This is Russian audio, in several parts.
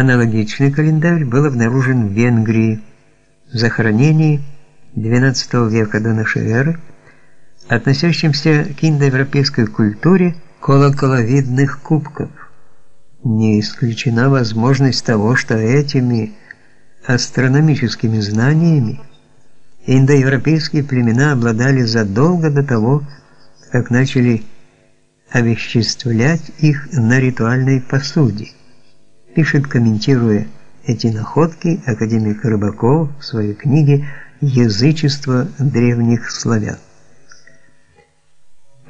Аналогичный календарь был обнаружен в Венгрии в захоронении XII века до нашей эры, относящемся к индоевропейской культуре колоколовидных кубков. Не исключена возможность того, что этими астрономическими знаниями индоевропейские племена обладали задолго до того, как начали овеществлять их на ритуальной посуде. Пишет, комментируя эти находки, академик Рыбаков в своей книге «Язычество древних славян».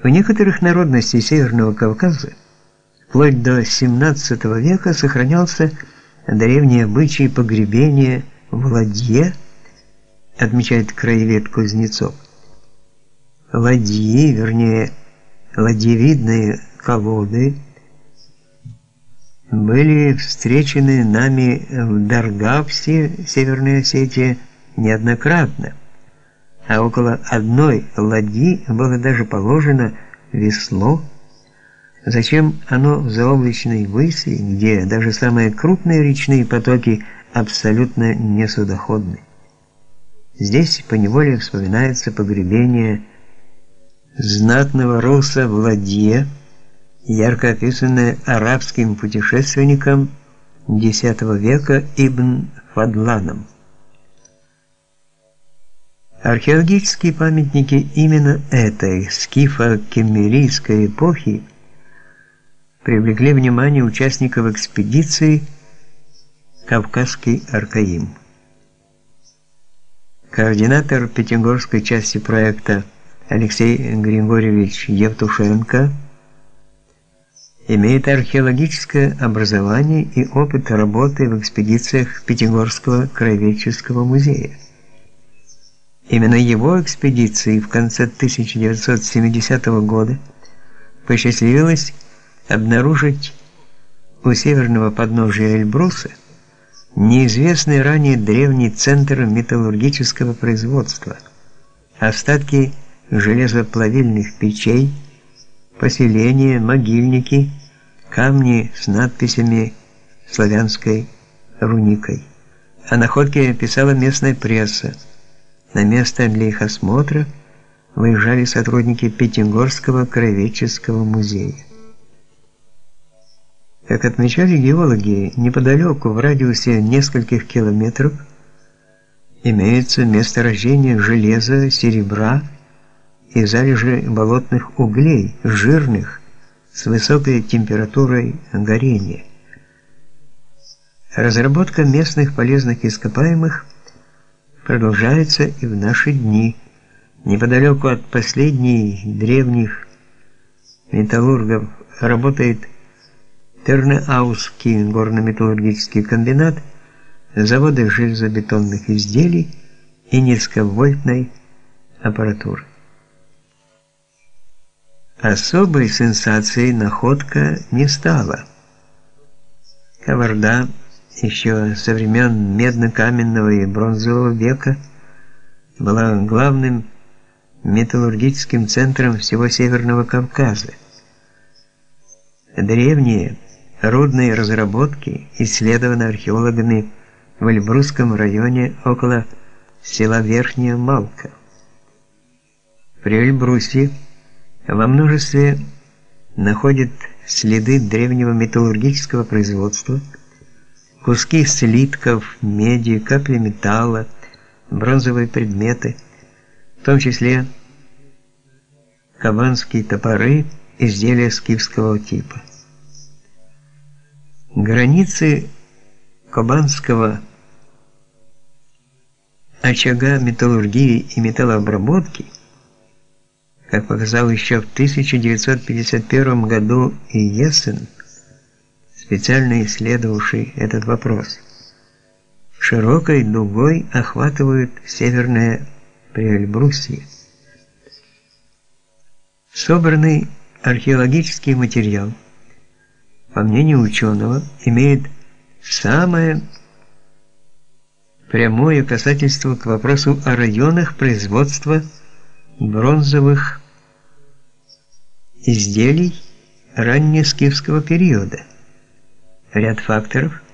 В некоторых народностях Северного Кавказа вплоть до XVII века сохранялся древний обычай погребения в ладье, отмечает краевед Кузнецов. Ладьи, вернее, ладьевидные колоды были встречены нами в Даргавсе, Северной Осетии, неоднократно, а около одной ладьи было даже положено весло, Зачем оно в заоблачной выси, где даже самые крупные речные потоки абсолютно несудоходны? Здесь поневоле вспоминается погребение знатного руса в ладье, ярко описанное арабским путешественником X века Ибн Фадланом. Археологические памятники именно этой скифо-кемерийской эпохи привлекли внимание участников экспедиции Кавказский Аркаим. Координатор Пятигорской части проекта Алексей Григорьевич Евтушенко имеет археологическое образование и опыт работы в экспедициях Пятигорского краеведческого музея. Именно его экспедиции в конце 1970 года посчастливилось обнаружить у северного подножия Эльбруса неизвестный ранее древний центр металлургического производства, остатки железоплавильных печей, поселения, могильники, камни с надписями славянской руникой. О находке писала местная пресса. На место для их осмотра выезжали сотрудники Пятигорского краеведческого музея. Как отмечали геологи, неподалеку, в радиусе нескольких километров, имеется месторождение железа, серебра и залежи болотных углей, жирных, с высокой температурой горения. Разработка местных полезных ископаемых продолжается и в наши дни. Неподалеку от последних древних металлургов работает Тернеаусский горно-металлургический комбинат, заводы железобетонных изделий и низковольтной аппаратуры. Особой сенсацией находка не стала. Каварда еще со времен медно-каменного и бронзового века была главным металлургическим центром всего Северного Кавказа. Древние Рудные разработки исследованы археологами в Эльбрусском районе около села Верхняя Малка. При Эльбрусе во множестве находят следы древнего металлургического производства, куски слитков, меди, капли металла, бронзовые предметы, в том числе кабанские топоры, изделия скифского типа. Границы Кабанского очага металлургии и металлообработки, как показал еще в 1951 году и специально исследовавший этот вопрос, широкой дугой охватывают северное Приэльбрусье. Собранный археологический материал – по мнению ученого, имеет самое прямое касательство к вопросу о районах производства бронзовых изделий раннескифского периода. Ряд факторов –